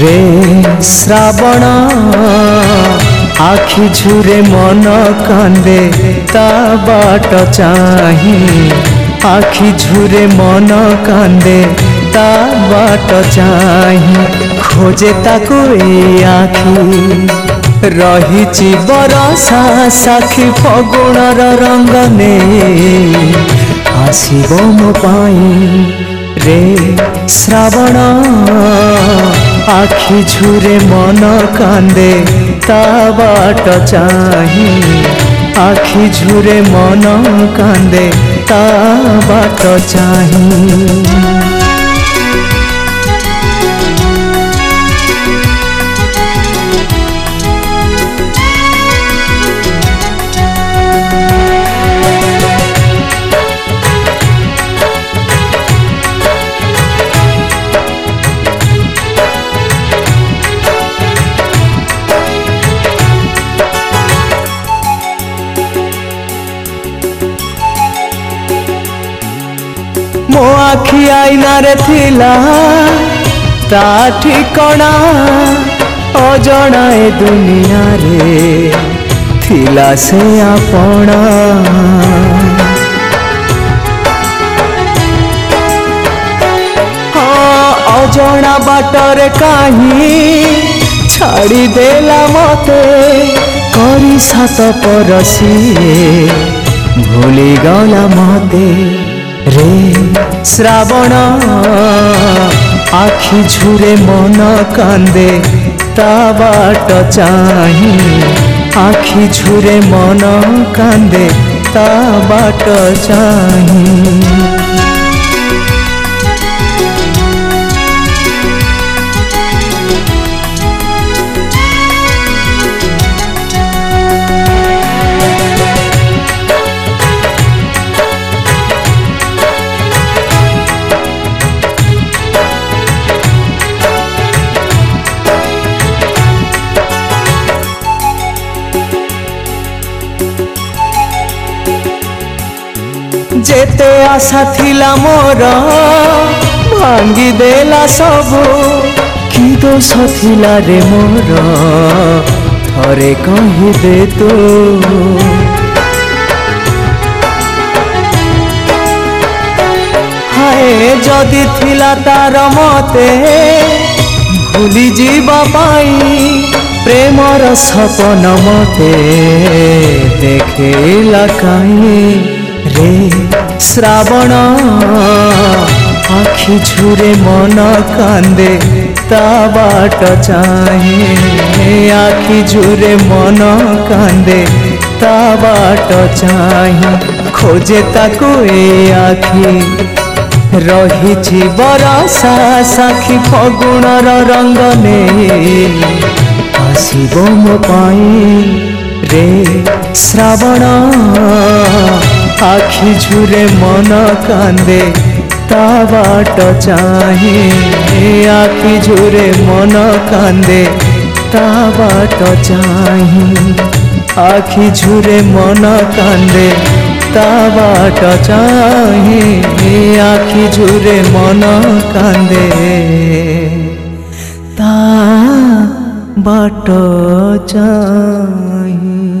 রে শ্রাবণ আখি ঝুরে মন কান্দে তা বাট চাহি আখি ঝুরে মন কান্দে তা বাট চাহি খোঁজে তাকু এ আখি ରହିଛି ବରଷା ସାକ୍ଷୀ ଫଗୁଣର ରଙ୍ଗ ନେଇ ଆସିବ ମୋ ପାଇଁ ରେ ଶ୍ରାବଣ আখি ঝুরে মন কান্দে তাবাট চাহি আখি ঝুরে মন কান্দে তাবাট চাহি মো আখি আইনারে থিলা তা ঠিকনা অজনা এ দুনিয়ারে থিলা সে আপনা অজনা বাটরে কাহি ছাড়ি দেলা মতে করি সাত পরসিয়ে ভুলি গলা মতে রে শ্রাবণ আখি ঝুরে মন কান্দে তা বাট চাহি আখি ঝুরে মন কান্দে তা বাট চাহি যেতে আশা থিলা মোর ভাঙ্গি দেলা সবু কি দোষ থিলা রে মোর থরে কহি দে তো হায় যদি থিলা তার মতে ভুলি যা পাই প্রেমর সপন মতে দেখেলা কাই रे श्रावण आखि झुरे मन कांदे ताट चाहे आखि झुरे मन कांदे ताट चाहे खोजे ताकू आखि रही बरा साखी फगुण रंग ने आसब मो रे श्रावण আখি ঝুরে মন কান্দে তা বাট চাহে আখি ঝুরে মন কান্দে তা বাট চাহে আখি ঝুরে মন কান্দে তা বাট চাহে আখি ঝুরে মন কান্দে তা বাট চাহে